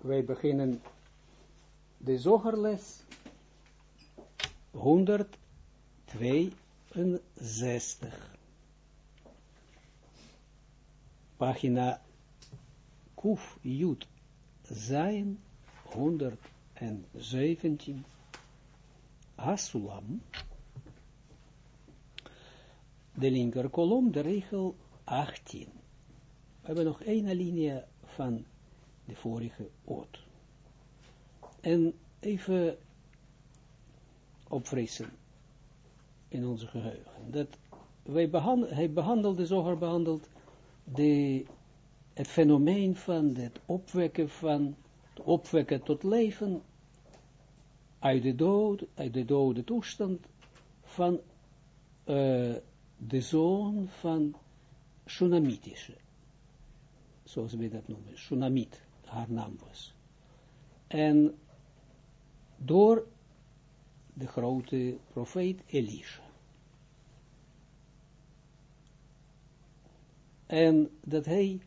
wij beginnen de zogerles 162. Pagina Kuf Jut zijn 117. Asulam. De linker kolom, de regel 18. We hebben nog één alinea van de vorige oot. En even opfrissen in onze geheugen. Dat wij hij behandelde, zoger behandeld, de, het fenomeen van het opwekken van, het opwekken tot leven uit de dood, uit de dode toestand van uh, de zoon van Shunamitische. Zoals we dat noemen, Shunamit, haar naam. En door de grote profeet Elisha. En dat hij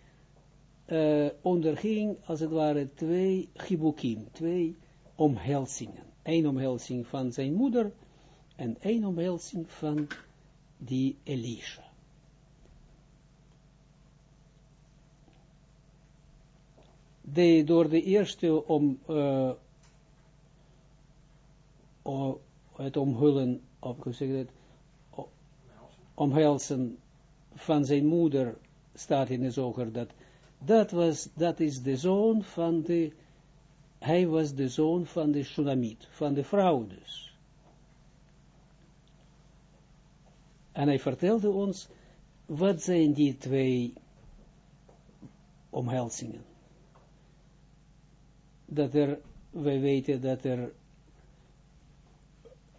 uh, onderging, als het ware, twee gibukim, twee omhelzingen. Eén omhelzing van zijn moeder en één omhelzing van die Elisha. De, door de eerste om, uh, het omhullen, of gezegd, omhelzen van zijn moeder, staat in de zoger dat, dat was, dat is de zoon van de, hij was de zoon van de Shulamit, van de vrouw dus. En hij vertelde ons, wat zijn die twee omhelzingen? Dat er, wij weten dat er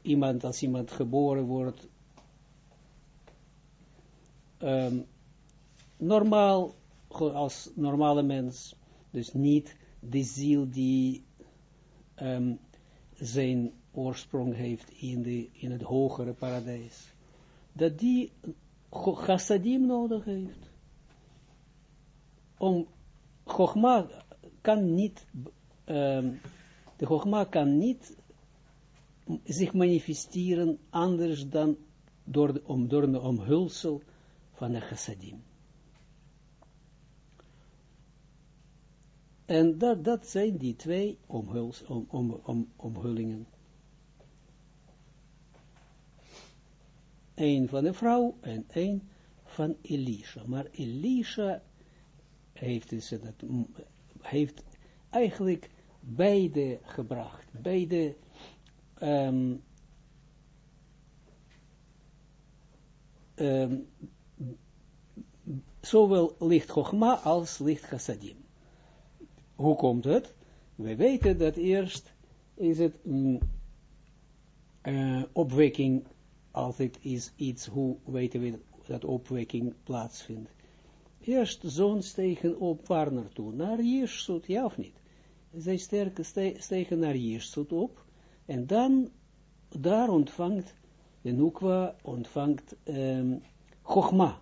iemand, als iemand geboren wordt, um, normaal, als normale mens, dus niet de ziel die um, zijn oorsprong heeft in, de, in het hogere paradijs, dat die chassadim nodig heeft. Om, Chogma kan niet, um, de Chogma kan niet zich manifesteren anders dan door de, omhulsel van de chassadim. En dat, dat zijn die twee omhuls, om, om, om, omhullingen. Eén van de vrouw en één van Elisha. Maar Elisha heeft, dus heeft eigenlijk beide gebracht. Beide um, um, zowel licht Chogma als licht Chassadim. Hoe komt het? We weten dat eerst is het um, uh, opwekking, altijd is iets, hoe weten we dat opwekking plaatsvindt. Eerst zon stegen op waar naartoe? Naar Jirsut, ja of niet? Zij sterke stegen naar Jirsut op, en dan, daar ontvangt, de Nukwa ontvangt um, Chogma.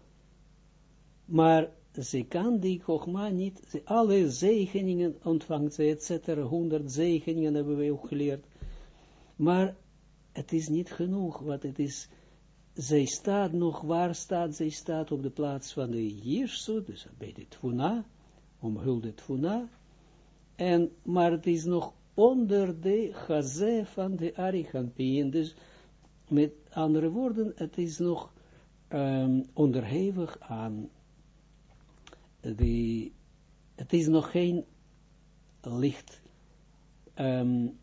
Maar ze kan die Chogma niet, ze, alle zegeningen ontvangt ze, et cetera, honderd zegeningen hebben we ook geleerd. Maar het is niet genoeg, wat het is, zij staat nog, waar staat, zij staat op de plaats van de Jirsut, dus bij de Tvuna, omhulde Tvuna, en, maar het is nog onder de gazé van de Arichampien. Dus met andere woorden, het is nog um, onderhevig aan de, het is nog geen licht um,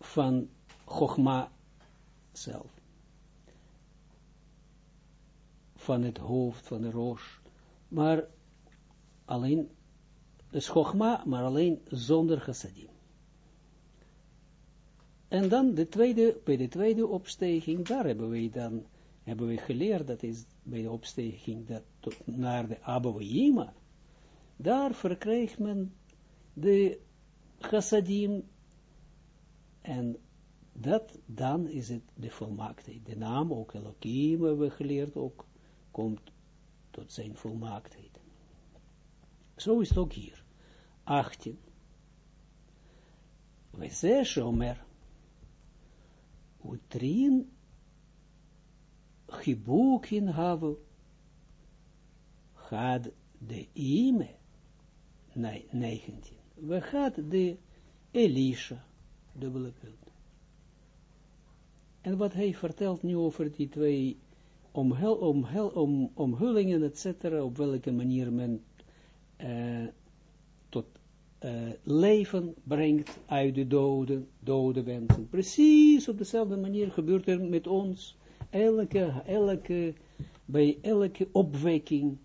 van Chogma zelf. Van het hoofd, van de roos. Maar alleen, is Chogma, maar alleen zonder chassadim. En dan de tweede, bij de tweede opstijging, daar hebben we dan, hebben we geleerd, dat is bij de opstijging dat naar de Abouhima, daar verkrijgt men de chassadim, en dat, dan is het de volmaaktheid. De naam, ook Elohim hebben we geleerd, ook komt tot zijn volmaaktheid. Zo is het ook hier. 18. we ze shomer, utrin gibukin havu, had de ime, 19, we had de Elisha, dubbele punt. En wat hij vertelt nu over die twee omhul, omhul, om, omhullingen, etc., op welke manier men uh, uh, leven brengt uit de doden, dode wensen. Precies op dezelfde manier gebeurt er met ons. Elke, elke, bij elke opwekking,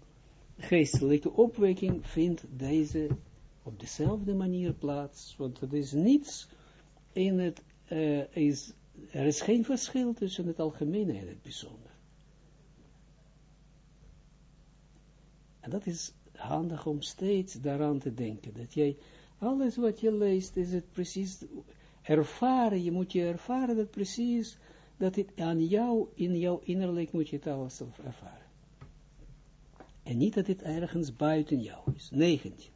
geestelijke opwekking, vindt deze op dezelfde manier plaats. Want er is niets in het, uh, is, er is geen verschil tussen het algemene en het bijzonder. En dat is handig om steeds daaraan te denken, dat jij, alles wat je leest, is het precies ervaren, je moet je ervaren dat precies, dat het aan jou, in jouw innerlijk moet je het alles ervaren. En niet dat het ergens buiten jou is. 19.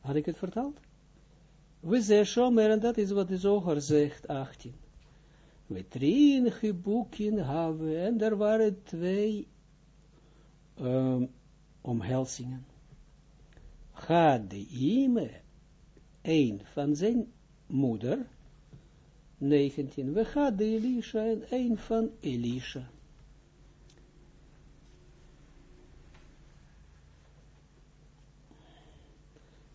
Had ik het verteld? We zeggen shomer, en dat is wat de zoger zegt, 18. We trien geboeken hebben, en er waren twee um, omhelzingen. Gaat de ime, een van zijn moeder, 19, we gaan de Elisha en een van Elisha.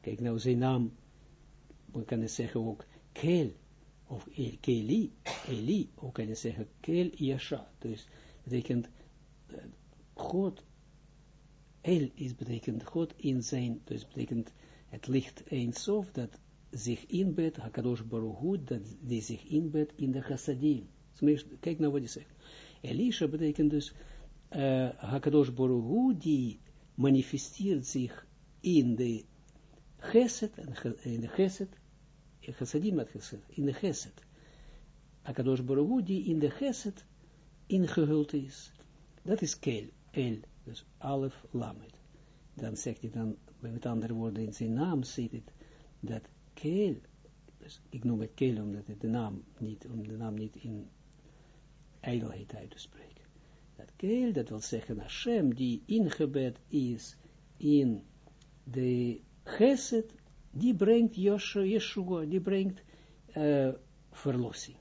Kijk nou zijn naam, we kunnen zeggen ook Kel, of Keli, Eli, ook kunnen zeggen Kel Yasha, dus betekent God El is betekent God in zijn, dus betekent het licht sof dat zich inbedt, Hakadosh Baruch dat die zich inbedt in de chassadim. Kijk nou wat hij zegt. Elisha betekent dus, uh, Hakadosh Baruch die manifesteert zich in de chesed, in de chesed, chassadim met chesed, in de chesed. Hakadosh Baruch die in de chesed ingehuld is. Dat is kel, el. Dus alef lamet. Dan zegt hij dan, met andere woorden, in zijn naam zit het, dat keel, dus ik noem het keel omdat het de naam niet, om de naam niet in ijdelheid uit te spreken. Dat keel, dat wil zeggen Hashem, die ingebed is in de geset, die brengt Yeshua, die brengt uh, verlossing.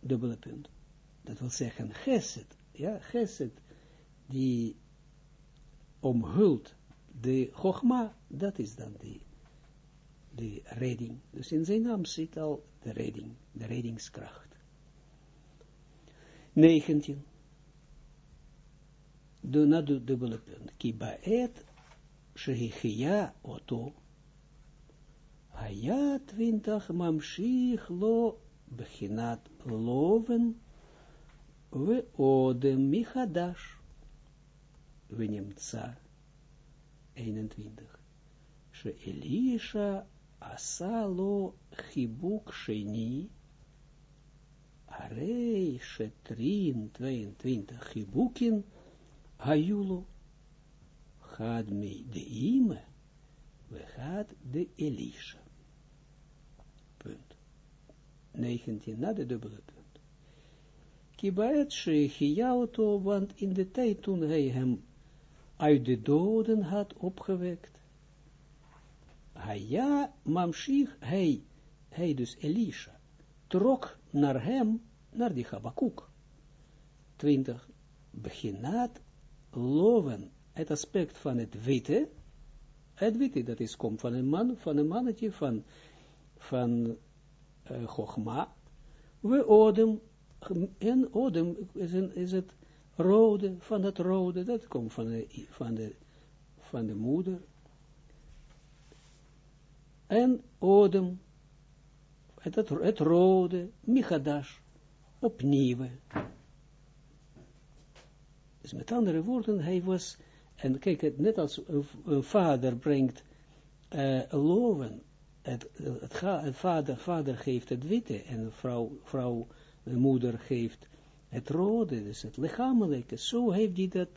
Dubbele punt dat wil zeggen geset, ja, geset, die omhult de chogma, dat is dan die, de redding. Dus in zijn naam zit al de redding, de reddingskracht. 19. De na de dubbele punt. Kibaet shehichia oto. Haya twintig mamshich lo beginat loven we odem michadash. We nemtsa 21. She Elisha asalo chibuk sheni. Arei shetrin 22 chibukin. Had me de ime. We had de Elisha. Punt. 19 na de dubbele punt. Kibaet auto, want in de tijd toen hij hem uit de doden had opgewekt, ja, mamshich, hij, hij dus Elisha, trok naar hem, naar die Habakkuk. 20, beginat loven, het aspect van het witte, het witte, dat is, komt van een man, van een mannetje, van, van uh, we odem en odem is, is het rode, van het rode, dat komt van de, van de, van de moeder. En odem, het, het, het rode, michadash, opnieuw. Dus met andere woorden, hij was, en kijk, net als een, vader brengt uh, loven, het, het, het, vader, vader geeft het witte en vrouw, vrouw moeder geeft het rode, dus het lichamelijke, zo heeft hij dat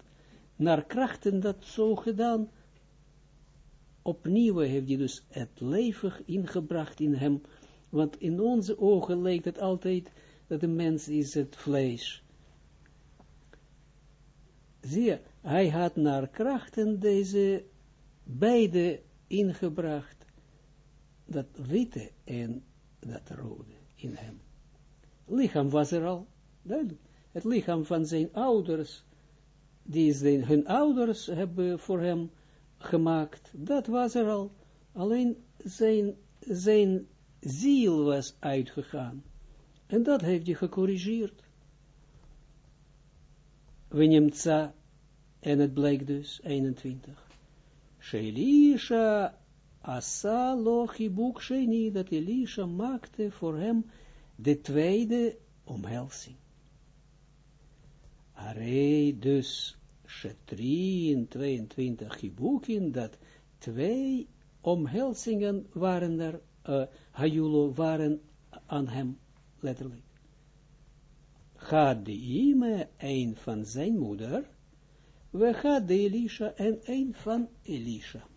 naar krachten dat zo gedaan, opnieuw heeft hij dus het leven ingebracht in hem, want in onze ogen lijkt het altijd dat de mens is het vlees. Zie je, hij had naar krachten deze beide ingebracht, dat witte en dat rode in hem. Lichaam was er al. Het lichaam van zijn ouders, die zijn, hun ouders hebben voor hem gemaakt, dat was er al. Alleen zijn, zijn ziel was uitgegaan. En dat heeft hij gecorrigeerd. Wenimtza, en het blijkt dus, 21. Shelisha asa lo chibuk sheni, dat Elisha maakte voor hem de tweede omhelzing. Arei dus Shetrin 22 chibukin, dat twee omhelzingen waren er, uh, Hayulo waren aan hem, letterlijk. Gaat de een van zijn moeder, we gaat de Elisha en een van Elisha.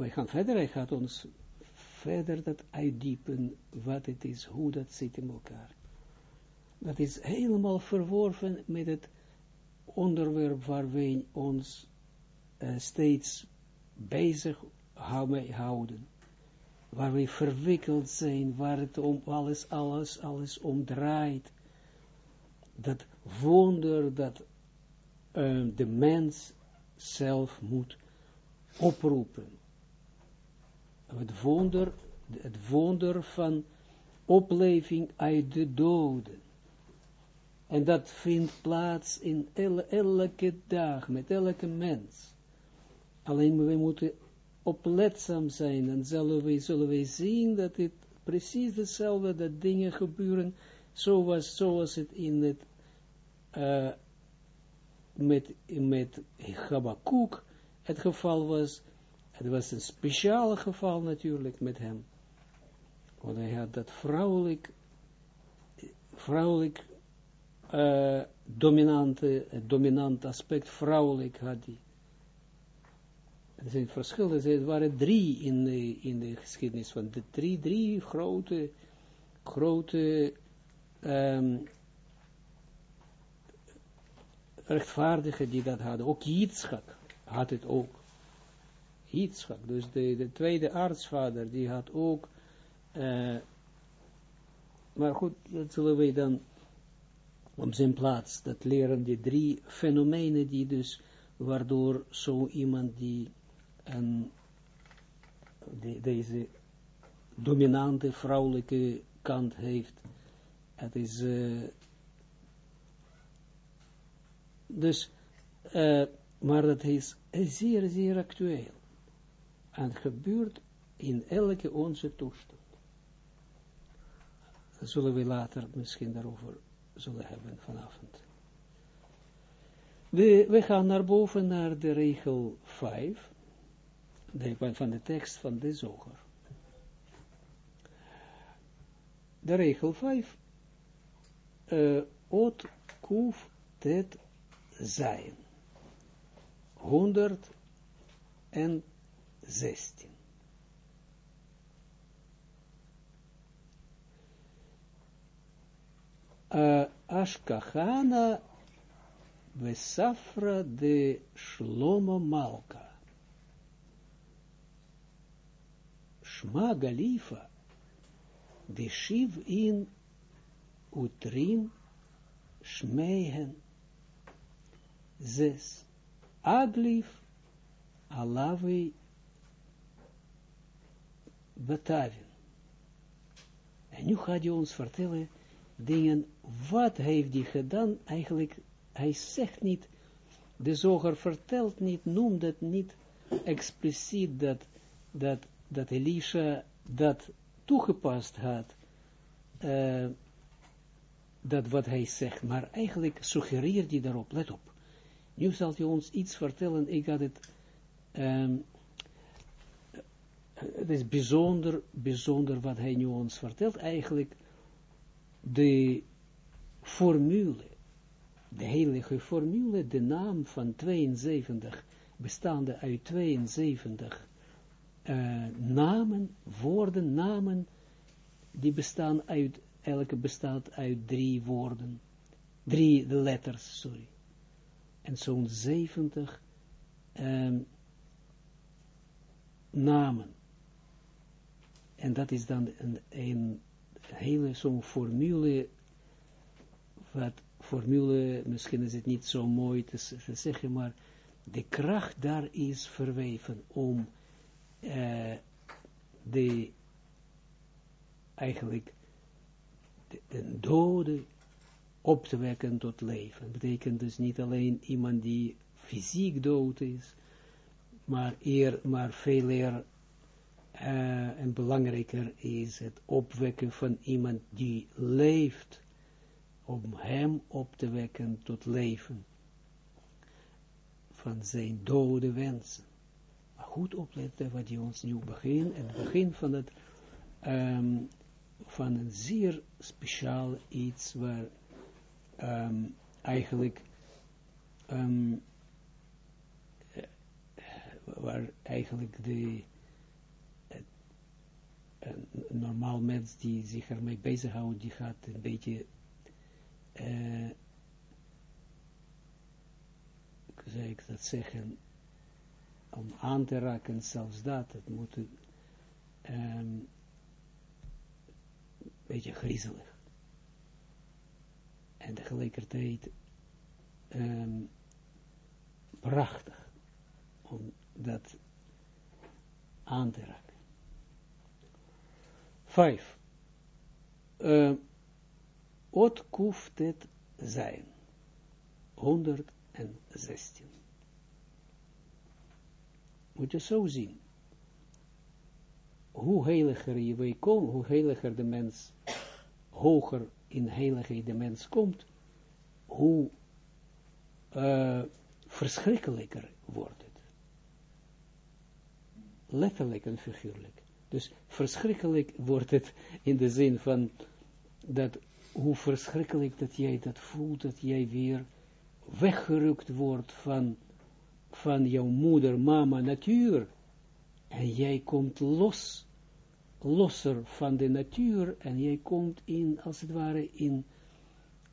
Wij gaan verder, hij gaat ons verder dat uitdiepen, wat het is, hoe dat zit in elkaar. Dat is helemaal verworven met het onderwerp waar wij ons uh, steeds bezig houden. Waar wij verwikkeld zijn, waar het om alles, alles, alles om draait. Dat wonder dat uh, de mens zelf moet oproepen het wonder, het wonder van opleving uit de doden. En dat vindt plaats in elke dag, met elke mens. Alleen we moeten opletzaam zijn, en zullen we, zullen we zien dat het precies hetzelfde, dat dingen gebeuren, zoals, zoals het in het, uh, met, met Habakkuk het geval was, het was een speciaal geval natuurlijk met hem. Want hij had dat vrouwelijk, vrouwelijk uh, dominante, dominant aspect, vrouwelijk had hij. Er zijn verschillen, er waren drie in de, in de geschiedenis van de drie, drie grote, grote um, rechtvaardigen die dat hadden. Ook Yitzchak had het ook. Yitzchak, dus de, de tweede artsvader, die had ook, uh, maar goed, dat zullen we dan op zijn plaats, dat leren die drie fenomenen die dus, waardoor zo iemand die een, deze dominante vrouwelijke kant heeft, het is, uh, dus, uh, maar dat is zeer, zeer actueel en gebeurt in elke onze toestand. Dat zullen we later misschien daarover zullen hebben vanavond. We, we gaan naar boven naar de regel 5, de, van de tekst van de zoger. De regel 5, uh, ot kuf tet zijn. 100 en 16. Uh, Vesafra de Shlomo Malka. Shma Galifa de Shiv in Utrim Shmeihen Zes Aglif Alavi Batavin. En nu gaat hij ons vertellen dingen, wat heeft hij gedaan, eigenlijk, hij zegt niet, de zoger vertelt niet, noemt het niet expliciet dat, dat, dat Elisha dat toegepast had, uh, dat wat hij zegt, maar eigenlijk suggereert hij daarop, let op. Nu zal hij ons iets vertellen, ik had het um, het is bijzonder, bijzonder wat hij nu ons vertelt, eigenlijk de formule de heilige formule, de naam van 72, bestaande uit 72 uh, namen, woorden, namen, die bestaan uit, elke bestaat uit drie woorden, drie letters, sorry. En zo'n 70 um, namen. En dat is dan een, hele zo'n formule, wat formule, misschien is het niet zo mooi te, zeggen, maar de kracht daar is verweven om uh, de, eigenlijk, de, de dode op te wekken tot leven. Dat betekent dus niet alleen iemand die fysiek dood is, maar, eer, maar veel eer uh, en belangrijker is het opwekken van iemand die leeft, om hem op te wekken tot leven, van zijn dode wensen. Maar goed opletten wat hij ons nu begin, het begin van het, um, van een zeer speciaal iets waar um, eigenlijk um, waar eigenlijk de een normaal mens die zich ermee bezighoudt, die gaat een beetje uh, zou ik dat zeggen, om aan te raken, zelfs dat, het moet een beetje griezelig. En tegelijkertijd um, prachtig om dat aan te raken. Vijf. Uh, Ot het zijn. 116. Moet je zo zien. Hoe heiliger je wij komt, hoe heiliger de mens, hoger in heiligheid de mens komt, hoe uh, verschrikkelijker wordt het. Letterlijk en figuurlijk. Dus verschrikkelijk wordt het in de zin van dat hoe verschrikkelijk dat jij dat voelt, dat jij weer weggerukt wordt van, van jouw moeder, mama, natuur. En jij komt los, losser van de natuur en jij komt in, als het ware, in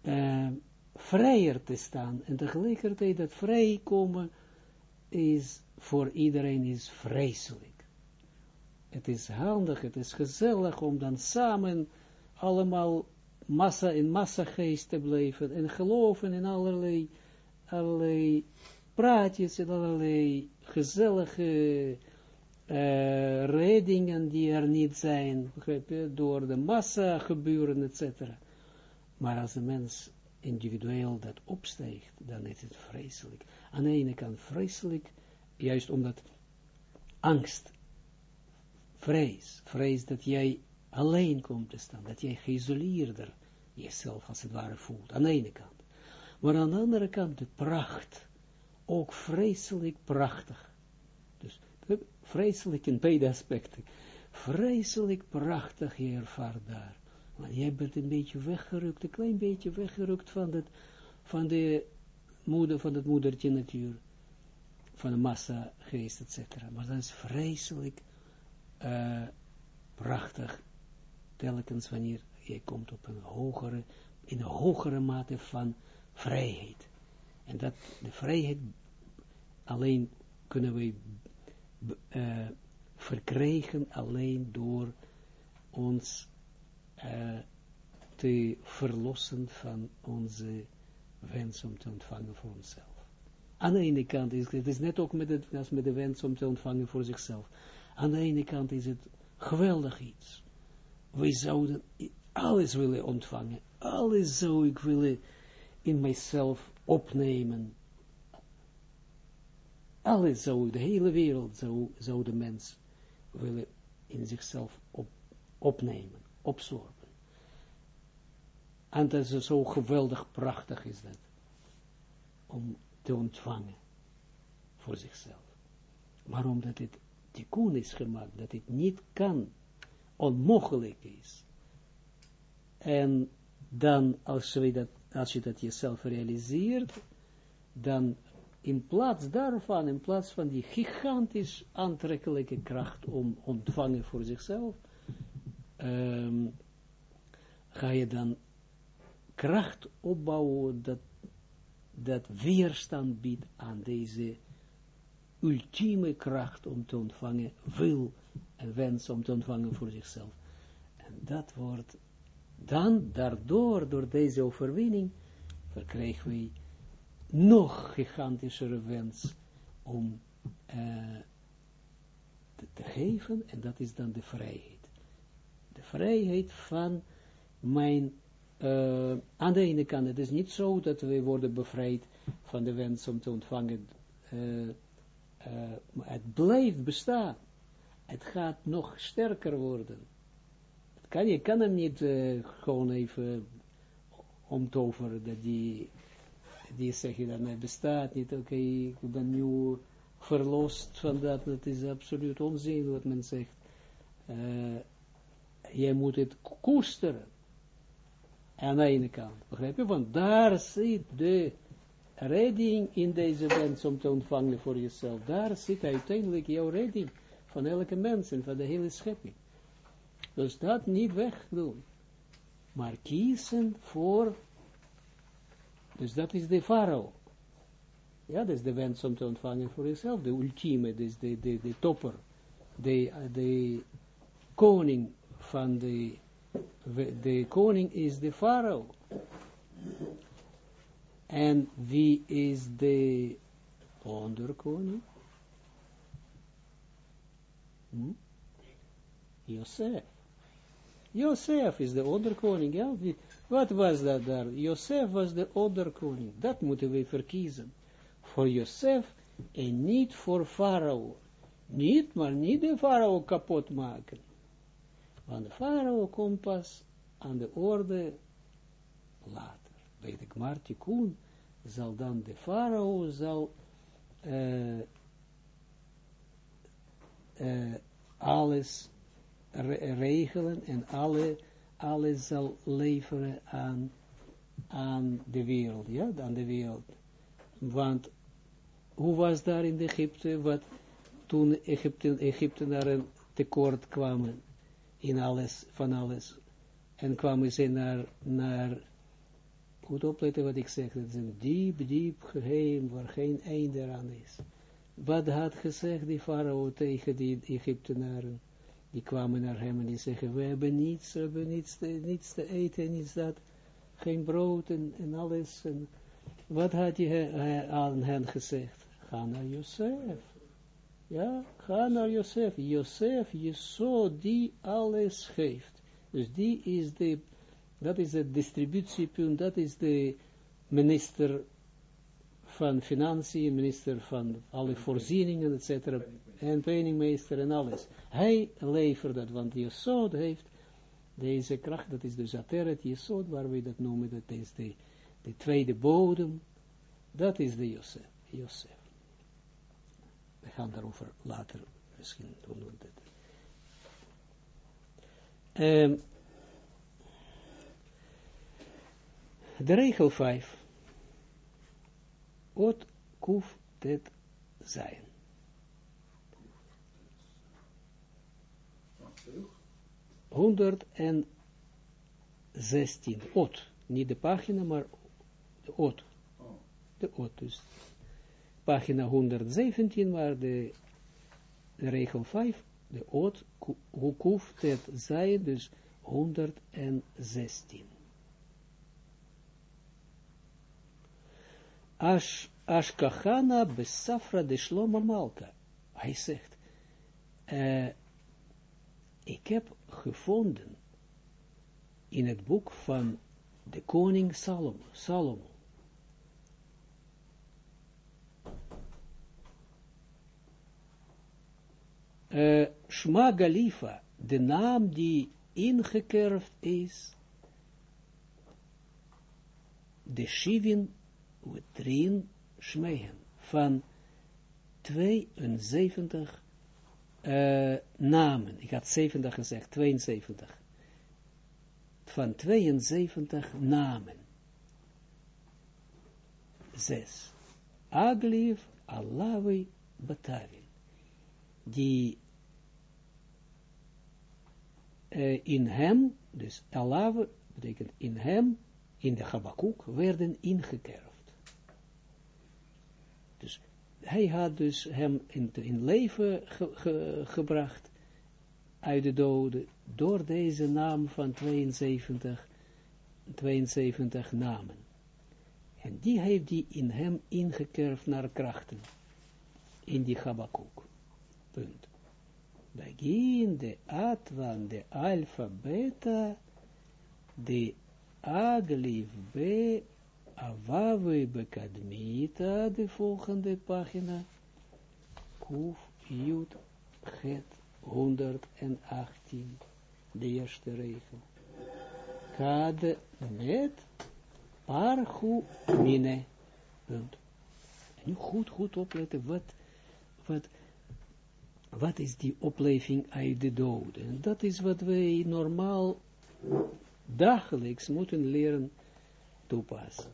uh, vrijer te staan. En tegelijkertijd dat vrijkomen is voor iedereen is vreselijk. Het is handig, het is gezellig om dan samen allemaal massa in massageest te blijven en geloven in allerlei, allerlei praatjes en allerlei gezellige uh, redingen die er niet zijn, door de massa gebeuren, etc. Maar als een mens individueel dat opstijgt, dan is het vreselijk. Aan de ene kant vreselijk, juist omdat angst, vrees, vrees dat jij alleen komt te staan, dat jij geïsoleerder jezelf als het ware voelt, aan de ene kant. Maar aan de andere kant de pracht, ook vreselijk prachtig. Dus vreselijk in beide aspecten. Vreselijk prachtig je ervaart daar. Want jij bent een beetje weggerukt, een klein beetje weggerukt van, het, van de moeder, van het moedertje natuur, van de massa geest, etc. Maar dat is vreselijk uh, prachtig telkens wanneer je komt op een hogere, in een hogere mate van vrijheid. En dat, de vrijheid alleen kunnen we uh, verkrijgen alleen door ons uh, te verlossen van onze wens om te ontvangen voor onszelf. Aan de ene kant is het is net ook met, het, als met de wens om te ontvangen voor zichzelf. Aan de ene kant is het geweldig iets wij zouden alles willen ontvangen. Alles zou ik willen in mijzelf opnemen. Alles zou, de hele wereld zou, zou de mens willen in zichzelf op, opnemen, absorben. En dat is zo geweldig prachtig is dat. Om te ontvangen voor zichzelf. Maar omdat het tikkun is gemaakt, dat het niet kan onmogelijk is. En dan, als we dat, als je dat jezelf realiseert, dan in plaats daarvan, in plaats van die gigantisch aantrekkelijke kracht om ontvangen voor zichzelf, um, ga je dan kracht opbouwen dat, dat weerstand biedt aan deze ultieme kracht om te ontvangen, wil en wens om te ontvangen voor zichzelf. En dat wordt dan, daardoor, door deze overwinning, verkrijgen we nog gigantischere wens om uh, te, geven, en dat is dan de vrijheid. De vrijheid van mijn, uh, aan de ene kant, het is niet zo dat we worden bevrijd van de wens om te ontvangen, uh, het blijft bestaan. Het gaat nog sterker worden. Kan, je kan hem niet gewoon even omtoveren, dat die die zeggen dan, het bestaat niet, oké, ik ben nu verlost van dat, dat is absoluut onzin wat men zegt. Uh, jij moet het koesteren. Aan de ene kant, begrijp je? Want daar zit de redding in deze wens om te ontvangen voor jezelf. Daar zit uiteindelijk jouw redding van elke mens en van de hele schepping. Dus dat niet wegdoen. Maar kiezen voor dus dat is de farao. Ja, dat is de wens om te ontvangen voor jezelf. De ultieme, dus de, de, de topper. De, de koning van de, de koning is de farao. En wie is de onderkoning? Hm? Joseph. Joseph is de onderkoning, ja. Wat was dat daar? Joseph was de onderkoning. Dat moeten we verkiezen. Voor Joseph en niet voor Farao. Niet, maar niet de Farao kapot maken. Want de Farao komt pas aan de orde later. Bij de Gmartikun zal dan de Farao zal uh, uh, alles regelen en alle alles zal leveren aan, aan de wereld, ja, aan de wereld. Want hoe was daar in Egypte, wat toen Egypte, Egyptenaren tekort kwamen in alles, van alles, en kwamen ze naar, naar goed opletten wat ik zeg, dat is een diep, diep geheim, waar geen einde aan is. Wat had gezegd die farao tegen die Egyptenaren? die kwamen naar hem en die zeggen, we hebben niets, we hebben niets te, niets te eten, niets dat, geen brood en, alles. En wat had hij aan hen gezegd? Ga naar Jozef. Ja, ga naar Jozef. Jozef, Jesod, die alles geeft. Dus die is de, dat is het distributiepunt, dat is de minister van Financiën, minister van alle voorzieningen, etc. En penningmeester en alles. Hij levert dat, want Jesod heeft deze kracht, dat is dus Ateret Jesod, waar we dat noemen, dat is de, de tweede bodem, dat is de Josef. Josef. We gaan daarover later misschien doen. Um, de regel 5. Ot kuf tet zijn. Honderd en zestien. Ot. Niet de pagina, maar de ot. De ot. Dus pagina 117, maar de, regel 5, de ot, hukuf tet zijn, dus 116. Ash, Ashkachana besafra de Shlomo Malka. Hij zegt, ik heb gevonden in het boek van de koning Salomo, Salomo. Uh, Galifa, de naam die ingekerfd is, de Shivin Utrin Shmehen, van 72 uh, namen. Ik had 70 gezegd, 72. Van 72 namen. zes. Agliv alawi batavil. Die uh, in hem, dus alawe betekent in hem, in de Habakkuk, werden ingekerfd. Dus hij had dus hem in, leven ge, ge, gebracht uit de doden door deze naam van 72, 72 namen. En die heeft die in hem ingekerfd naar krachten. In die Habakkuk. Punt. Begin de atwan, de alfa, beta, de agliv, be, avave, bekadmita, de volgende pagina. Kuf, jut, het, 118, de eerste regel. Kade met parchu mine. En nu goed, goed opletten, wat, wat, wat is die opleving uit de doden? En dat is wat wij normaal dagelijks moeten leren toepassen.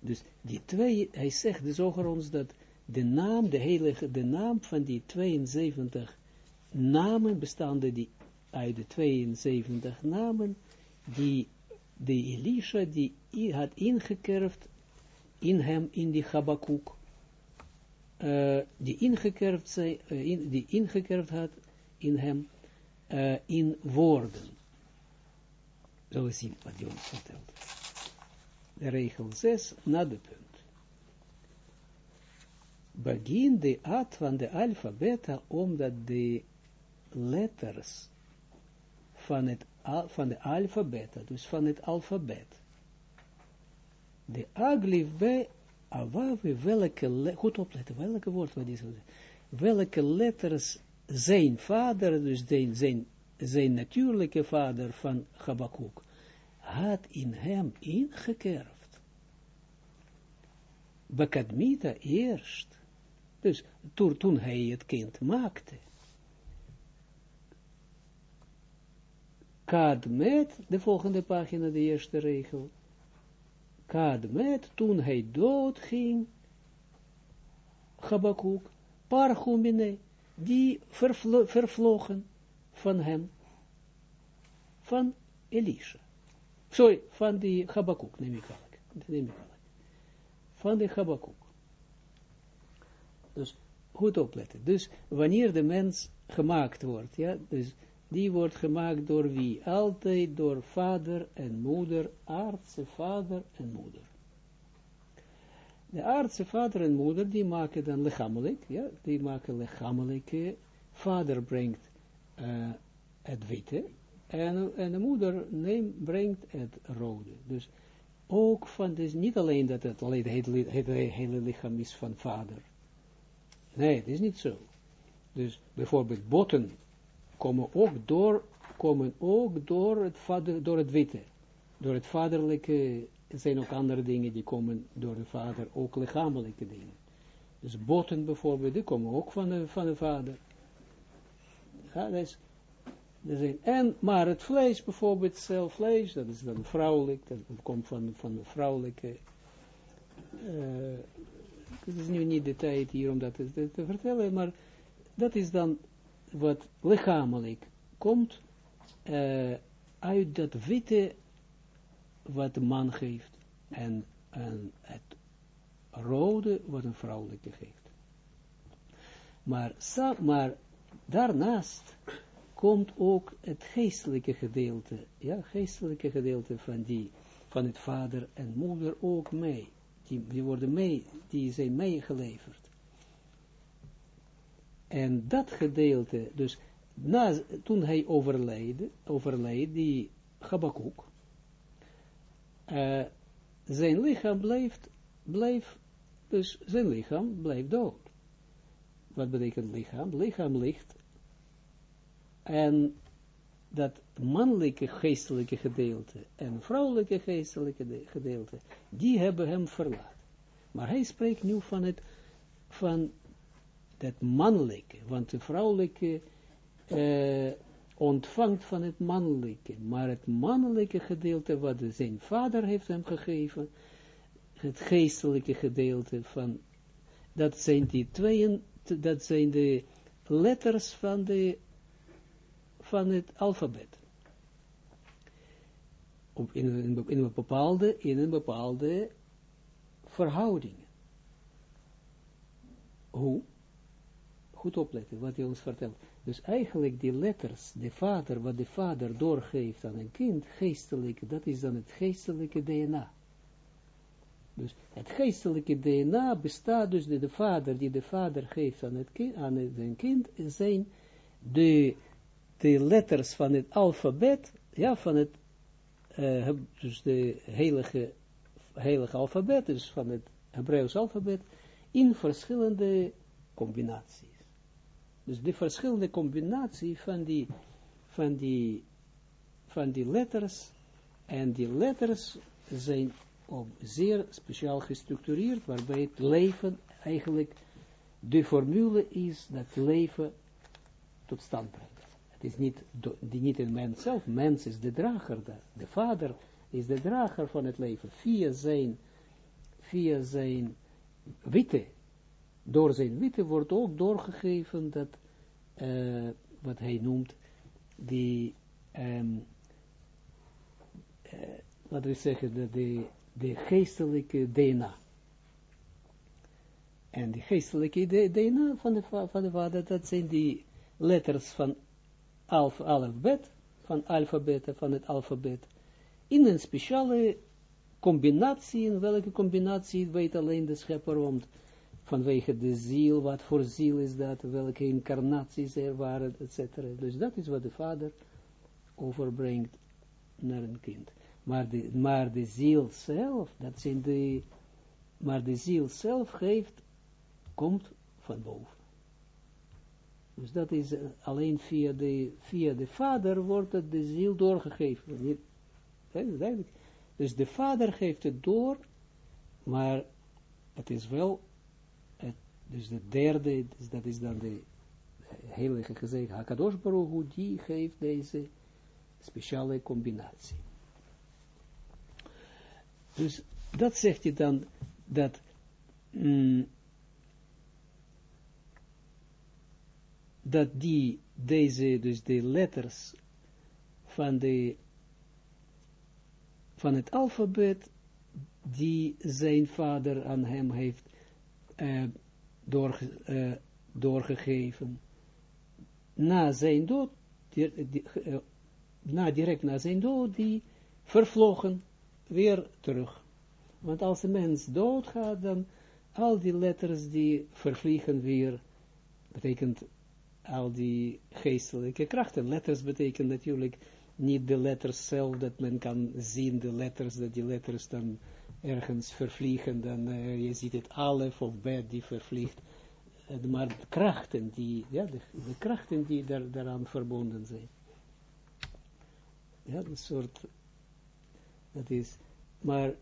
Dus die twee, hij zegt dus over ons dat de naam, de heilige, de naam van die 72 namen, bestaande die uit de 72 namen, die de Elisha, die had ingekerfd in hem, in die Habakkuk, uh, die ingekerfd, zei, uh, in, die ingekerfd had in hem, uh, in woorden. Zo is hij wat Jonas vertelt. Regel 6, na de punt. Begin de at van de alfabeta, omdat de letters van het van de alfabeta, dus van het alfabet. De aglif bij awave, welke, goed opletten, welke woord wat is welke letters zijn vader, dus zijn, zijn, zijn natuurlijke vader van Habakkuk, had in hem ingekerfd. Bekadmita eerst, dus toen, hij het kind maakte, Kadmet, de volgende pagina, de eerste regel. Kadmet, toen hij dood ging, Habakkuk, parchumine, die vervlo vervlogen van hem, van Elisha. Sorry, van die Habakkuk, neem ik aan. Neem. Van de Habakkuk. Dus goed opletten. Dus wanneer de mens gemaakt wordt, ja, dus die wordt gemaakt door wie? Altijd door vader en moeder, aardse vader en moeder. De aardse vader en moeder, die maken dan lichamelijk, ja, die maken lichamelijke, vader brengt uh, het witte, en, en de moeder neemt, brengt het rode. Dus ook van, dus niet alleen dat het alleen het hele, lichaam is van vader. Nee, het is niet zo. Dus bijvoorbeeld botten komen ook door, komen ook door het, vader, door het witte. Door het vaderlijke, er zijn ook andere dingen die komen door de vader, ook lichamelijke dingen. Dus botten bijvoorbeeld, die komen ook van de, van de vader. Ja, dat en, maar het vlees bijvoorbeeld, zelf vlees, dat is dan vrouwelijk, dat komt van, van de vrouwelijke, uh, het is nu niet de tijd hier om dat te, te vertellen, maar dat is dan wat lichamelijk komt uh, uit dat witte wat de man geeft en, en het rode wat een vrouwelijke geeft. Maar, maar daarnaast komt ook het geestelijke gedeelte, ja, geestelijke gedeelte van die, van het vader en moeder ook mee. Die, die worden mee, die zijn meegeleverd. En dat gedeelte, dus na, toen hij overleed, overleed die Habakkuk, uh, zijn lichaam bleef, bleef, dus zijn lichaam bleef dood. Wat betekent lichaam? Lichaam ligt en dat mannelijke geestelijke gedeelte en vrouwelijke geestelijke gedeelte, die hebben hem verlaten. Maar hij spreekt nu van het, van dat mannelijke, want de vrouwelijke uh, ontvangt van het mannelijke, maar het mannelijke gedeelte wat zijn vader heeft hem gegeven, het geestelijke gedeelte van, dat zijn die tweeën, dat zijn de letters van, de, van het alfabet. Op, in, in, in, een bepaalde, in een bepaalde verhouding. Hoe? Goed opletten wat hij ons vertelt. Dus eigenlijk die letters, de vader, wat de vader doorgeeft aan een kind, geestelijke, dat is dan het geestelijke DNA. Dus het geestelijke DNA bestaat dus de, de vader, die de vader geeft aan, het kind, aan zijn kind, zijn de, de letters van het alfabet, ja, van het, uh, dus de heilige, heilige alfabet, dus van het Hebreeuws alfabet, in verschillende combinaties. Dus de verschillende combinatie van die, van die, van die letters, en die letters zijn op zeer speciaal gestructureerd, waarbij het leven eigenlijk de formule is dat leven tot stand brengt. Het is niet, die, niet een mens zelf, mens is de drager, de, de vader is de drager van het leven, via zijn, via zijn witte, door zijn witte wordt ook doorgegeven dat, uh, wat hij noemt, die, um, we zeggen, de, de de geestelijke DNA. En de geestelijke DNA van de, van de vader, dat zijn die letters van alf, alfabet, van alfabet, van het alfabet, in een speciale combinatie, in welke combinatie weet alleen de schepper, want vanwege de ziel, wat voor ziel is dat, welke incarnaties er waren, etc. Dus dat is wat de vader overbrengt naar een kind. Maar de, maar de ziel zelf, dat zijn de, maar de ziel zelf geeft, komt van boven. Dus dat is uh, alleen via de, via de vader wordt het de ziel doorgegeven. Dus de vader geeft het door, maar het is wel, het, dus de derde, dus dat is dan de heilige gezegd, Hakadosh Baruch die geeft deze speciale combinatie. Dus dat zegt hij dan, dat, mm, dat die, deze, dus de letters van, de, van het alfabet, die zijn vader aan hem heeft uh, doorgegeven, na zijn dood, die, uh, na, direct na zijn dood, die vervlogen weer terug. Want als een mens doodgaat, dan al die letters die vervliegen weer, betekent al die geestelijke krachten. Letters betekent natuurlijk niet de letters zelf, dat men kan zien, de letters, dat die letters dan ergens vervliegen, dan uh, je ziet het alef of bet die vervliegt, uh, maar de krachten die, ja, de, krachten die daar, daaraan verbonden zijn. Ja, een soort dat is, maar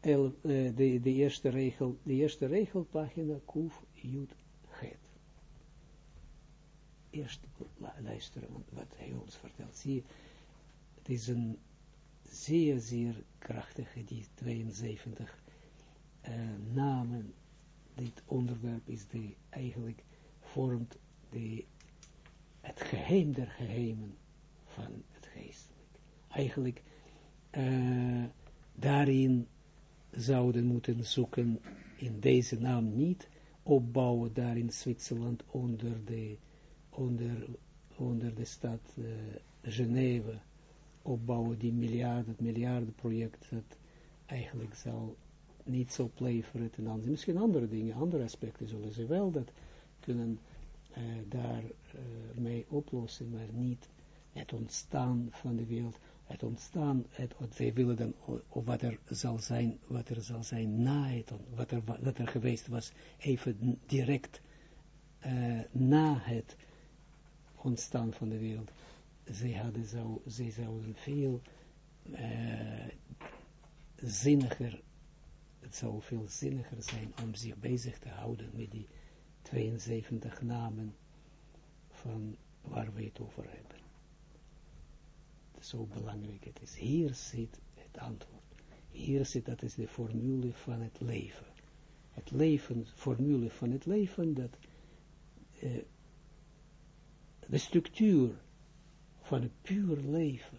el, uh, de, de, eerste regel, de eerste regelpagina, Kuf, Jud, Het. Eerst luisteren wat hij ons vertelt. Zie, het is een zeer, zeer krachtige, die 72 uh, namen. Dit onderwerp is de, eigenlijk vormt de, het geheim der geheimen van het geestelijk. Eigenlijk uh, daarin zouden moeten zoeken, in deze naam niet, opbouwen daar in Zwitserland onder de, onder, onder de stad uh, Geneve, opbouwen die miljarden, miljardenproject, dat eigenlijk zal niet zo pleveren ten aanzien. Misschien andere dingen, andere aspecten zullen ze wel dat kunnen uh, daar uh, mee oplossen, maar niet het ontstaan van de wereld het ontstaan, het, zij willen dan, of wat er zal zijn, wat er zal zijn na het, wat er, wat er geweest was, even direct na het ontstaan van de wereld. Zij hadden zo, zij zouden veel uh, zinniger, het zou veel zinniger zijn om zich bezig te houden met die 72 namen van waar we het over hebben. Zo belangrijk het is. Hier zit het antwoord. Hier zit, dat is de formule van het leven. Het leven, formule van het leven, dat uh, de structuur van het puur leven,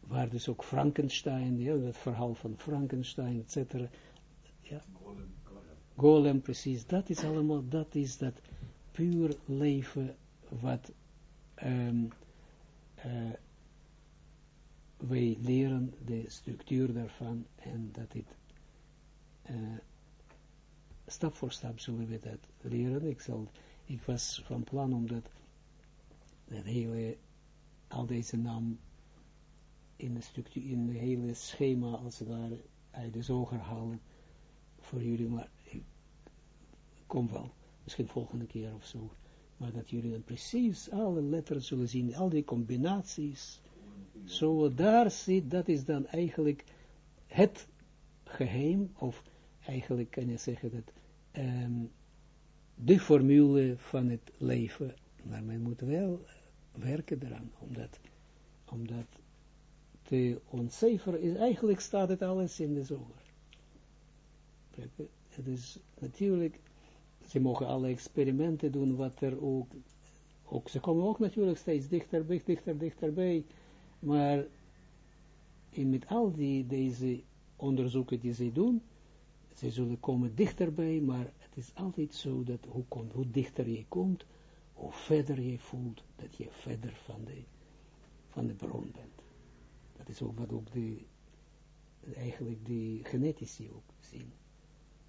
waar dus ook Frankenstein, ja, het verhaal van Frankenstein, etc. Ja. Golem, precies, dat is allemaal, dat is dat puur leven wat um, uh, wij leren de structuur daarvan en dat het uh, stap voor stap zullen we dat leren. Ik, zal, ik was van plan om dat, dat hele, al deze naam in de structuur, in de hele schema als het ware uit de zoger halen voor jullie, maar kom wel, misschien volgende keer of zo, maar dat jullie dan precies alle letters zullen zien, al die combinaties, zo daar zit, dat is dan eigenlijk het geheim, of eigenlijk kan je zeggen dat um, de formule van het leven, maar men moet wel werken eraan, omdat, omdat te ontcijferen is, eigenlijk staat het alles in de zoger. Het is natuurlijk, ze mogen alle experimenten doen, wat er ook, ook ze komen ook natuurlijk steeds dichterbij, dichter, dichterbij, maar in met al die, deze onderzoeken die ze doen, ze zullen komen dichterbij, maar het is altijd zo dat hoe, komt, hoe dichter je komt, hoe verder je voelt dat je verder van de, van de bron bent. Dat is ook wat ook de, eigenlijk de genetici ook zien.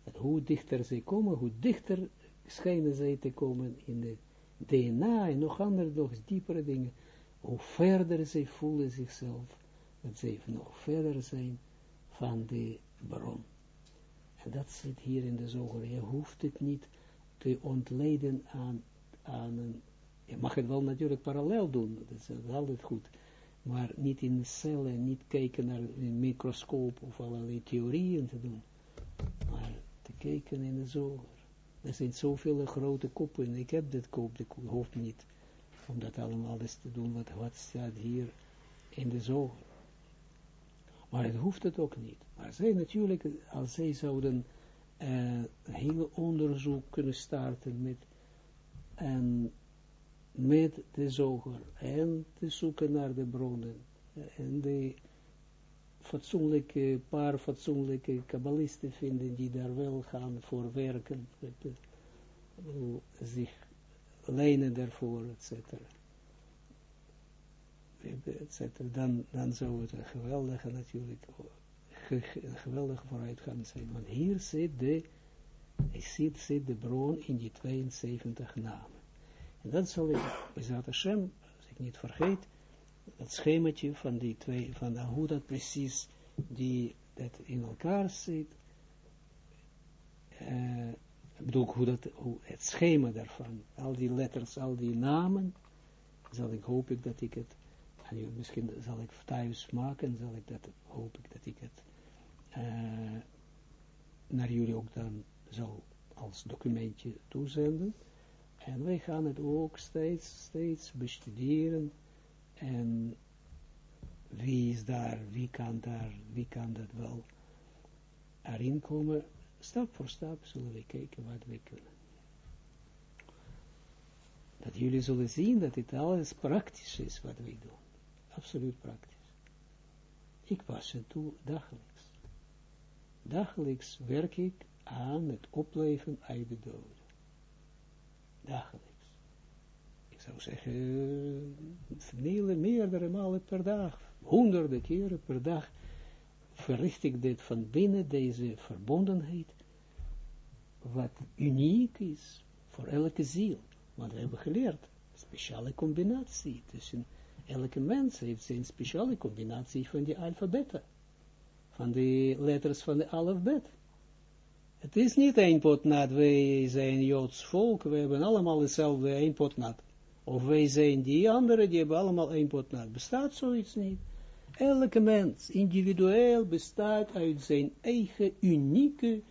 Dat hoe dichter ze komen, hoe dichter schijnen zij te komen in de DNA en nog andere, nog diepere dingen hoe verder zij voelen zichzelf, dat zij nog verder zijn van de bron. En dat zit hier in de zoger. Je hoeft het niet te ontleden aan, aan een, je mag het wel natuurlijk parallel doen, dat is altijd goed, maar niet in cellen, niet kijken naar een microscoop of allerlei theorieën te doen, maar te kijken in de zoger. Er zijn zoveel grote koppen, ik heb dit kop, de hoofd niet, om dat allemaal eens te doen, wat, wat staat hier in de zoger. Maar het hoeft het ook niet. Maar zij natuurlijk, als zij zouden uh, een hele onderzoek kunnen starten met, en met de zoger, en te zoeken naar de bronnen, en de fatsoenlijke, paar fatsoenlijke kabbalisten vinden, die daar wel gaan voor werken, zich lenen daarvoor, etc. Dan, dan zou het een geweldige natuurlijk, een geweldige vooruitgang zijn. Want hier zit de, zit, zit de bron in die 72 namen. En dat zal ik, Bezat Hashem, als ik niet vergeet, dat schemaatje van die twee, van hoe dat precies, die, dat in elkaar zit, uh, ik bedoel, hoe dat, hoe het schema daarvan, al die letters, al die namen, zal ik, hoop ik dat ik het, en misschien zal ik thuis maken, zal ik dat, hoop ik dat ik het uh, naar jullie ook dan zal als documentje toezenden. En wij gaan het ook steeds, steeds bestuderen. En wie is daar, wie kan daar, wie kan dat wel erin komen stap voor stap zullen we kijken wat we kunnen. Dat jullie zullen zien dat dit alles praktisch is wat wij doen. Absoluut praktisch. Ik pas het toe dagelijks. Dagelijks werk ik aan het opleven uit de dood. Dagelijks. Ik zou zeggen, vele, meerdere malen per dag, honderden keren per dag verricht ik dit van binnen deze verbondenheid, wat uniek is voor elke ziel. Want we hebben geleerd, speciale combinatie tussen elke mens heeft zijn speciale combinatie van die alfabeten, van de letters van de alfabet. Het is niet één pot nat, wij zijn Joods volk, we hebben allemaal hetzelfde één pot nat. Of wij zijn die anderen, die hebben allemaal één pot nat. Bestaat zoiets niet. Elke mens individueel bestaat uit zijn eigen unieke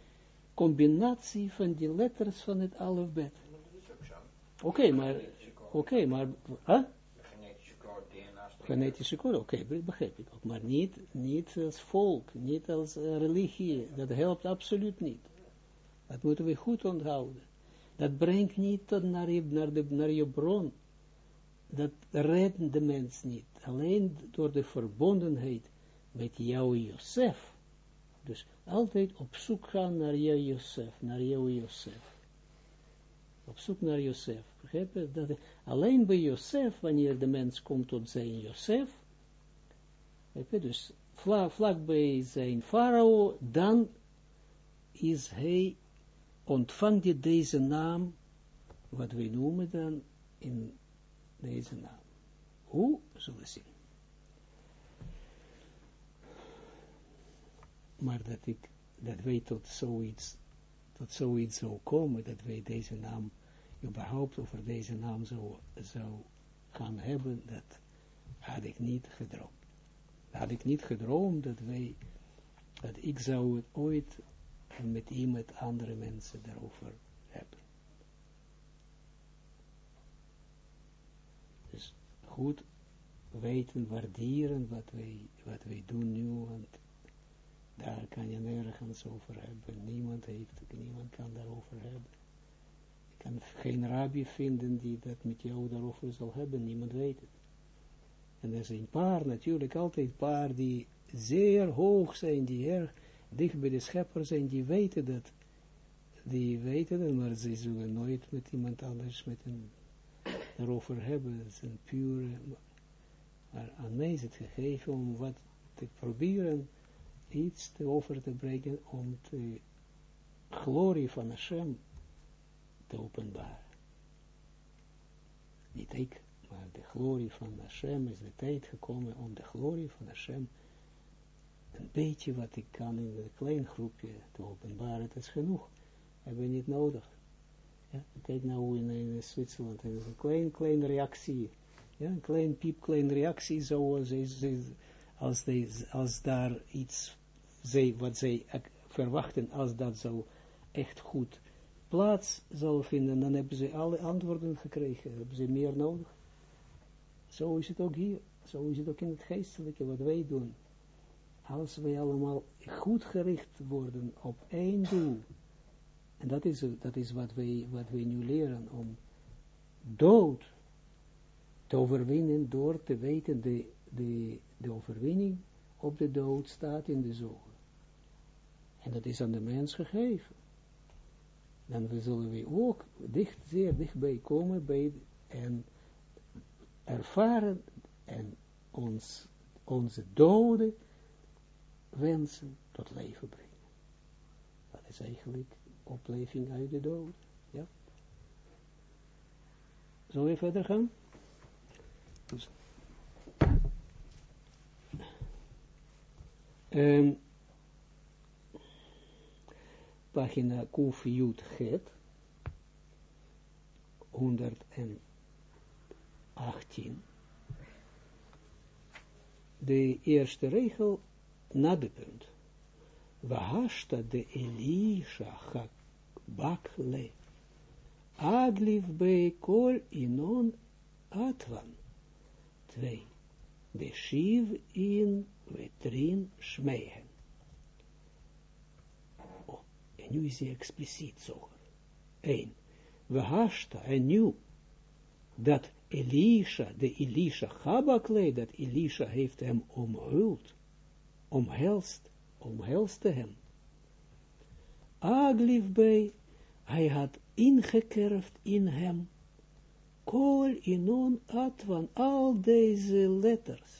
combinatie van die letters van het alfabet. Oké, okay, maar Oké, maar, huh? Genetische code, oké, begrijp ik ook. Maar niet, niet als volk, niet als uh, religie. Dat helpt absoluut niet. Dat moeten we goed onthouden. Dat brengt niet tot naar je, naar, de, naar je bron. Dat redt de mens niet. Alleen door de verbondenheid met jou, Josef. Dus altijd op zoek gaan naar jou, Josef, naar jou, Josef. Op zoek naar? Dat, alleen bij Josef, wanneer de mens komt tot zijn Josef, je, dus vlak, vlak bij zijn farao, dan is hij, ontvangt hij deze naam, wat we noemen dan in deze naam. Hoe? Zullen we zien. Maar dat ik, dat wij tot zoiets, tot zoiets zou komen, dat wij deze naam, überhaupt over deze naam zou, zou gaan hebben, dat had ik niet gedroomd. Had ik niet gedroomd dat wij, dat ik zou het ooit met iemand andere mensen daarover hebben. Dus goed weten, waarderen wat wij, wat wij doen nu, want daar kan je nergens over hebben. Niemand heeft, niemand kan daarover hebben. Je kan geen rabbi vinden die dat met jou daarover zal hebben, niemand weet het. En er zijn paar, natuurlijk altijd paar die zeer hoog zijn, die erg dicht bij de schepper zijn, die weten dat. Die weten het, maar ze zullen nooit met iemand anders met een, daarover hebben. Het is een pure, maar aan mij is het gegeven om wat te proberen iets te over te brengen om de glorie van Hashem te openbaren. Niet ik, maar de glorie van Hashem is de tijd gekomen om de glorie van Hashem een beetje wat ik kan in een klein groepje te openbaren, dat is genoeg. Hebben we niet nodig. Ja, kijk nou in, in Zwitserland, er is een klein, klein reactie, ja, een klein piep, klein reactie, zoals als, als, als daar iets zij, wat zij verwachten, als dat zo echt goed plaats zal vinden, dan hebben ze alle antwoorden gekregen. Hebben ze meer nodig? Zo is het ook hier. Zo is het ook in het geestelijke, wat wij doen. Als wij allemaal goed gericht worden op één doel, en dat is, dat is wat, wij, wat wij nu leren, om dood te overwinnen door te weten, de, de, de overwinning op de dood staat in de zorg. En dat is aan de mens gegeven. Dan zullen we ook dicht, zeer dichtbij komen bij en ervaren en ons, onze dode wensen tot leven brengen. Dat is eigenlijk opleving uit de dood. Ja. Zullen we verder gaan? Um, pagina Kuf Jut Het, 118. De eerste regel na de. Wahashta de Elisha bakle. Agliv be kol inon atvan. 2. De shiv in vetrin shmehen. En nu is hij expliciet zo. Eén. We hashta, en nu, dat Elisha, de Elisha Chabakle, dat Elisha heeft hem omhuld, omhelst, omhelste hem. Aglief bij, hij had ingekerfd in hem, kol inon atwan, al deze letters.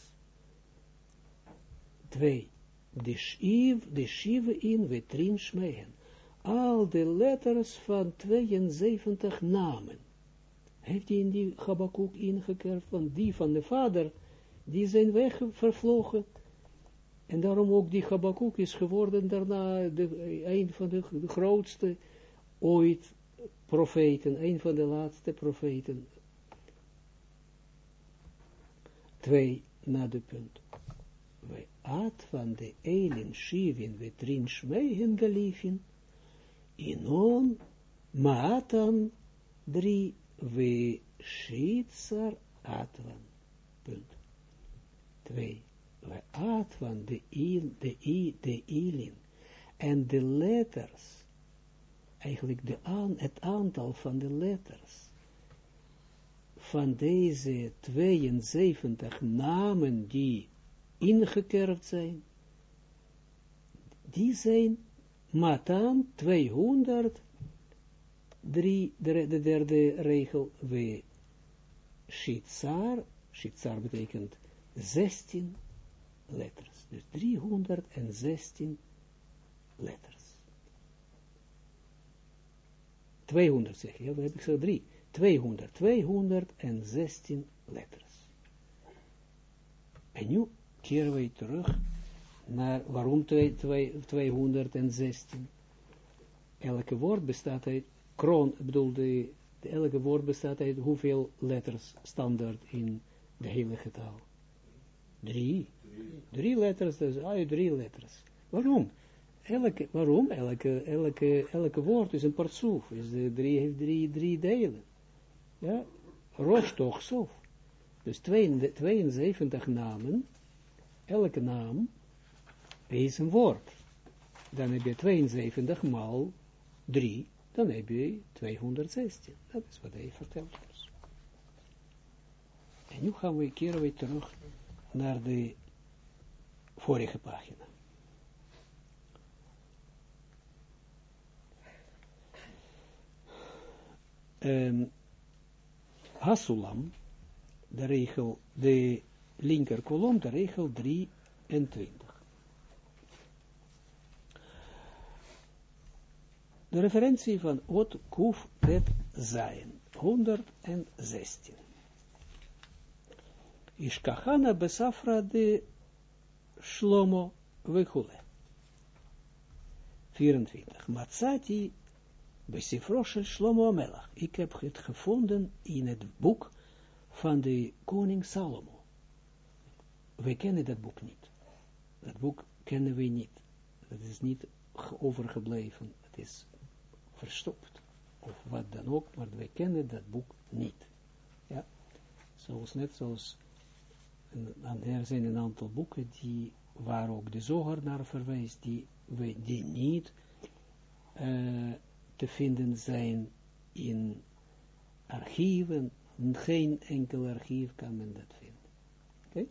Twee, de shiv, de shiv in vetrin schmehen al de letters van 72 namen. Heeft hij in die Habakkuk ingekerfd, van die van de vader, die zijn weg vervlogen. En daarom ook die Habakkuk is geworden daarna de, een van de, grootste ooit profeten, een van de laatste profeten. Twee na de punt. Wij at van de Elin Shivin, we trin schmeihen galifin, Inon, Maatan, drie, we Shitsar Atwan. Punt. Twee. We Atwan, de il, de i, de ilin. En de letters, eigenlijk de het aantal van de letters, van deze 72 namen die ingekerfd zijn, die zijn Matan 200, drie, de, de derde regel, we Shitsar, Shitsar betekent 16 letters, dus 316 letters. 200 zeg je, ja, heb ik zo drie. 200, 216 letters. En nu keren we terug naar waarom 216. Elke woord bestaat uit, kroon, ik bedoel, de, de, elke woord bestaat uit hoeveel letters standaard in de hele getal? Drie. Drie letters, dus uit drie letters. Waarom? Elke, waarom? Elke, elke, elke woord is een partsoef, is de drie, heeft drie, drie delen. Ja, toch. Dus 72 namen, elke naam is een woord. Dan heb je 72 maal 3, dan heb je 216. Dat is wat hij vertelt ons. En nu gaan we, keren we terug naar de vorige pagina. Um, Hasulam, de regel, de linker kolom, de regel 23. De referentie van Ot Kuf Het Zayin, 116. Ishkachana besafra de Shlomo Vechule. 24. Matsati Besifroshel Shlomo Amelach. Ik heb het gevonden in het boek van de koning Salomo. We kennen dat boek niet. Dat boek kennen we niet. Het is niet overgebleven. Het is verstopt. Of wat dan ook, maar we kennen dat boek niet. Ja. Zoals net zoals, er zijn een aantal boeken die, waar ook de zoger naar verwijst, die die niet uh, te vinden zijn in archieven, geen enkel archief kan men dat vinden. Oké?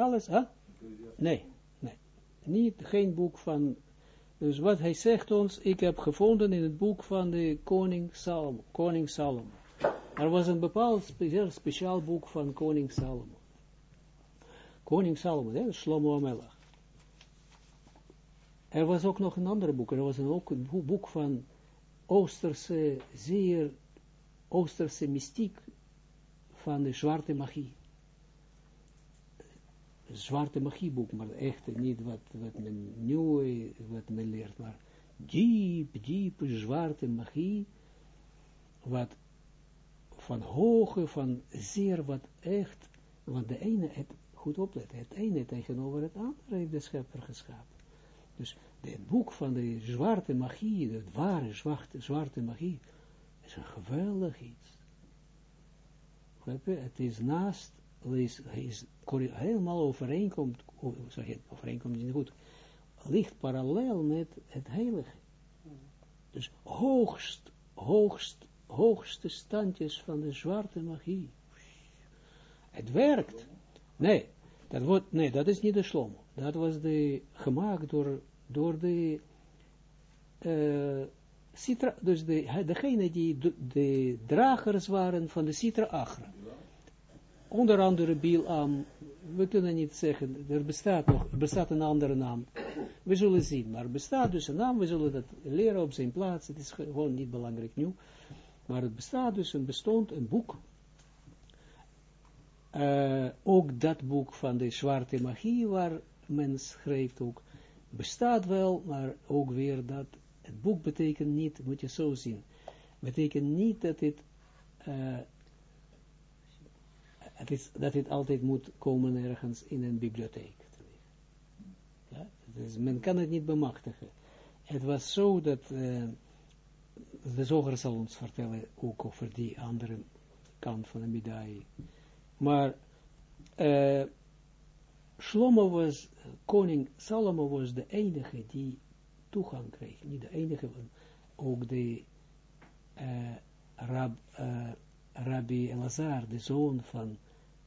Alles, hè? Nee, nee. Niet, geen boek van, dus wat hij zegt ons, ik heb gevonden in het boek van de koning Salomo. Er was een bepaald speciaal, speciaal boek van koning Salomo. Koning Salomo, hè, Shlomo Amelach. Er was ook nog een ander boek. Er was ook een boek van Oosterse, zeer Oosterse mystiek van de zwarte magie. Zwarte magieboek, maar echt niet wat, wat men nu, wat men leert, maar diep, diep zwarte magie, wat van hoge, van zeer wat echt, want de ene, het, goed opletten, het ene tegenover het andere heeft de schepper geschapen. Dus het boek van de zwarte magie, de ware zwarte, zwarte magie, is een geweldig iets. Het is naast, is, is helemaal overeenkomt, zeg overeenkomt niet goed, ligt parallel met het heilige. Dus hoogst, hoogst, hoogste standjes van de zwarte magie. Het werkt. Nee, dat, wordt, nee, dat is niet de slom. Dat was de, gemaakt door, door de Citra, dus de, degene die de, dragers waren van de Citra Agra. Onder andere Bilam, we kunnen niet zeggen, er bestaat nog, er bestaat een andere naam. We zullen zien, maar bestaat dus een naam, we zullen dat leren op zijn plaats, het is gewoon niet belangrijk nu. Maar het bestaat dus, een bestond een boek, uh, ook dat boek van de zwarte magie, waar men schrijft ook, bestaat wel, maar ook weer dat, het boek betekent niet, moet je zo zien, betekent niet dat het, uh, het dat het altijd moet komen ergens in een bibliotheek. Ja? Dus men kan het niet bemachtigen. Het was zo dat uh, de zoger zal ons vertellen ook over die andere kant van de medaille. Maar uh, was, koning Salomo was de enige die toegang kreeg. Niet de enige, ook de uh, Rab, uh, Rabbi Elazar, de zoon van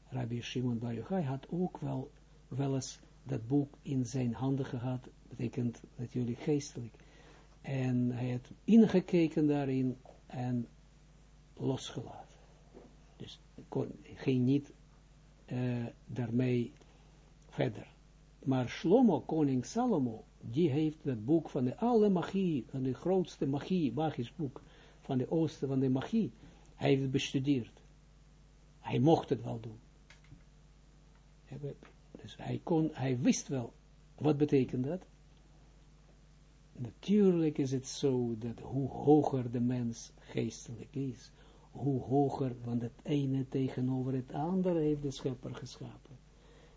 Rabbi Shimon Bar Yochai, had ook wel, wel eens dat boek in zijn handen gehad, betekent natuurlijk geestelijk. En hij had ingekeken daarin en losgelaten. Dus kon, ging niet uh, daarmee verder. Maar Shlomo, koning Salomo, die heeft dat boek van de alle magie, van de grootste magie, magisch boek, van de oosten van de magie, hij heeft het bestudeerd. Hij mocht het wel doen. Dus hij kon, hij wist wel, wat betekent dat? Natuurlijk is het zo dat hoe hoger de mens geestelijk is, hoe hoger, want het ene tegenover het andere heeft de schepper geschapen.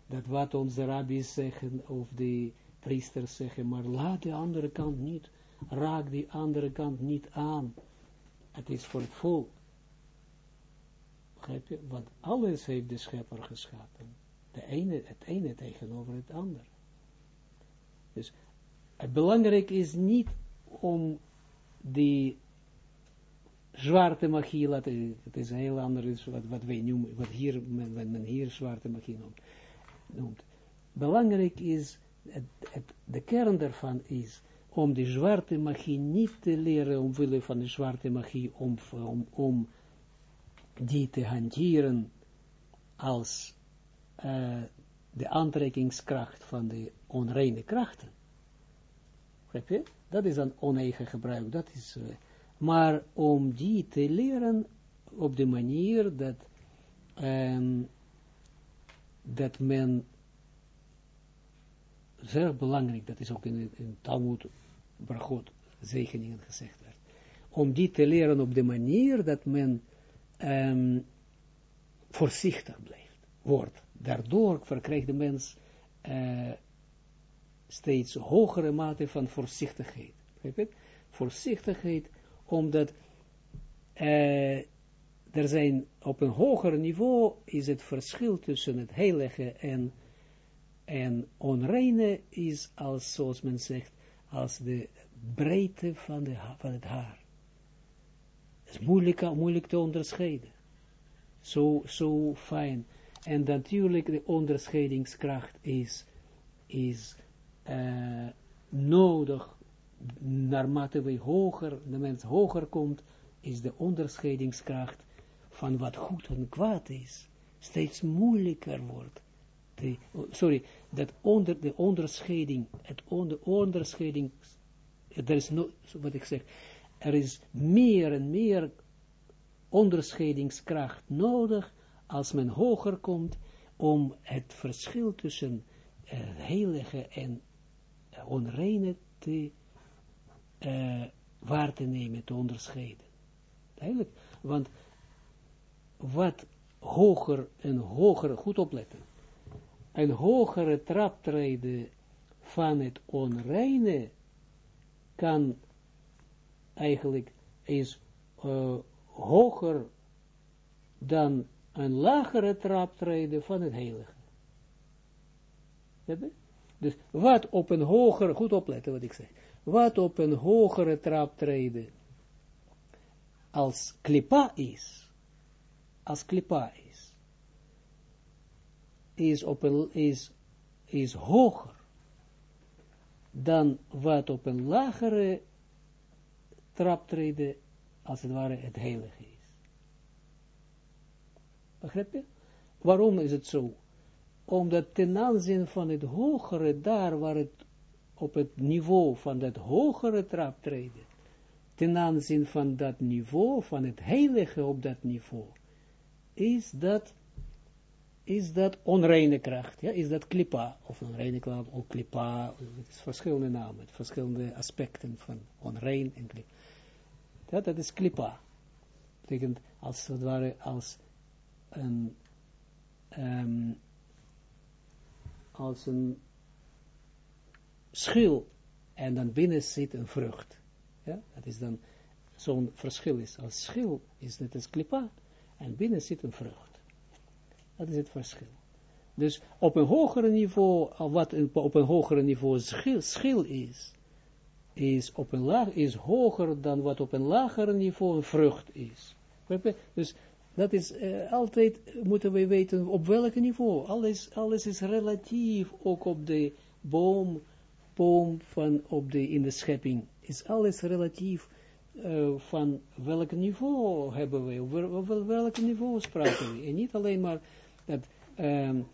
Dat wat onze rabbis zeggen, of de priesters zeggen, maar laat de andere kant niet, raak die andere kant niet aan. Het is voor het volk. Begrijp je? Want alles heeft de schepper geschapen. De ene, het ene tegenover het andere. Dus belangrijk is niet om die zwarte magie, laten, het is heel anders wat, wat wij noemen, wat hier, men, men hier zwarte magie noemt. Belangrijk is, het, de kern daarvan is, om die zwarte magie niet te leren, omwille van de zwarte magie, om, om, om die te hanteren als uh, de aantrekkingskracht van de onreine krachten. Dat is een oneigen gebruik. Dat is, uh, maar om die te leren op de manier dat, um, dat men, zeer belangrijk, dat is ook in, in Talmud, Brachot, zegeningen gezegd werd, om die te leren op de manier dat men um, voorzichtig blijft, wordt. Daardoor verkrijgt de mens uh, steeds hogere mate van voorzichtigheid. Voorzichtigheid, omdat uh, er zijn op een hoger niveau is het verschil tussen het heilige en, en onreine is als, zoals men zegt, als de breedte van, de, van het haar. Het is moeilijk, moeilijk te onderscheiden. Zo, zo fijn. En natuurlijk de onderscheidingskracht is, is uh, nodig, naarmate wij hoger, de mens hoger komt, is de onderscheidingskracht van wat goed en kwaad is, steeds moeilijker wordt. Sorry, dat onder, de onderscheiding, het onder, onderscheiding, er is no, wat ik zeg, er is meer en meer onderscheidingskracht nodig als men hoger komt om het verschil tussen uh, heilige en onreine te, uh, waar te nemen, te onderscheiden. Duidelijk, want wat hoger en hoger, goed opletten, een hogere traptreden van het onreine kan eigenlijk is uh, hoger dan een lagere traptreden van het heilige. Dus wat op een hogere, goed opletten wat ik zeg, wat op een hogere traptreden als klipa is, als klipa is, is, op een, is, is hoger dan wat op een lagere traptreden, als het ware, het heilige is. Begrijp je? Waarom is het zo? Omdat ten aanzien van het hogere, daar waar het op het niveau van dat hogere traptreden, ten aanzien van dat niveau, van het heilige op dat niveau, is dat, is dat onreine kracht, ja, is dat klipa, of onreine kracht, of klipa, het is verschillende namen, verschillende aspecten van onrein en klipa. Dat, dat is klipa. Betekent als het ware als een um, als een schil en dan binnen zit een vrucht. Ja, dat is dan zo'n verschil is. Als schil is net als klipa, en binnen zit een vrucht. Dat is het verschil. Dus op een hoger niveau, wat op een hoger niveau schil, schil is, is, op een laag, is hoger dan wat op een lager niveau een vrucht is. Dus dat is uh, altijd, moeten we weten, op welk niveau. Alles, alles is relatief, ook op de boom, boom van, op de, in de schepping, is alles relatief uh, van welk niveau hebben we, over, welk niveau spreken we. En niet alleen maar dat, um,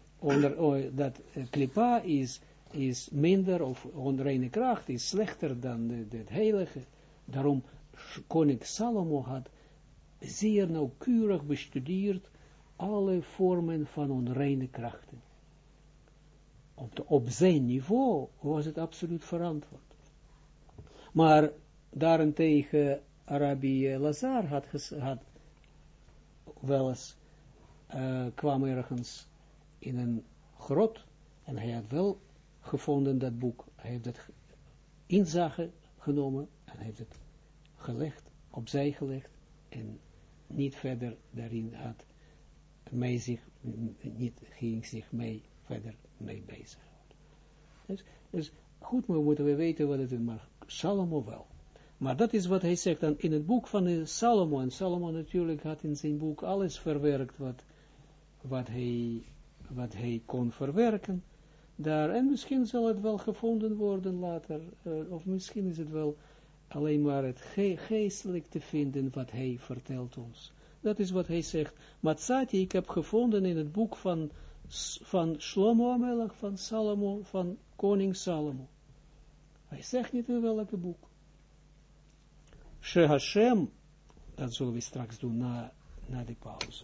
dat uh, klipa is, is minder, of onreine kracht is slechter dan het heilige. Daarom, koning Salomo had zeer nauwkeurig bestudeerd alle vormen van onreine krachten. Op, de, zijn niveau was het absoluut verantwoord. Maar daarentegen Arabi Lazar had, had wel eens, uh, kwam ergens in een grot en hij had wel gevonden dat boek. Hij heeft het inzage genomen en heeft het gelegd, opzij gelegd en niet verder daarin had mee zich, niet ging zich mee verder mee bezig. Dus, dus goed, maar moeten we weten wat het is, maar Salomo wel. Maar dat is wat hij zegt dan in het boek van Salomo. En Salomo natuurlijk had in zijn boek alles verwerkt wat, wat, hij, wat hij kon verwerken. Daar, en misschien zal het wel gevonden worden later, uh, of misschien is het wel alleen maar het ge geestelijk te vinden wat hij vertelt ons. Dat is wat hij zegt. Matsati, ik heb gevonden in het boek van, van Shlomo Amelach, van Salomo, van koning Salomo. Hij zegt niet in welke boek. She Hashem, dat zullen we straks doen na, na de pauze.